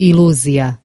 Ilúzia.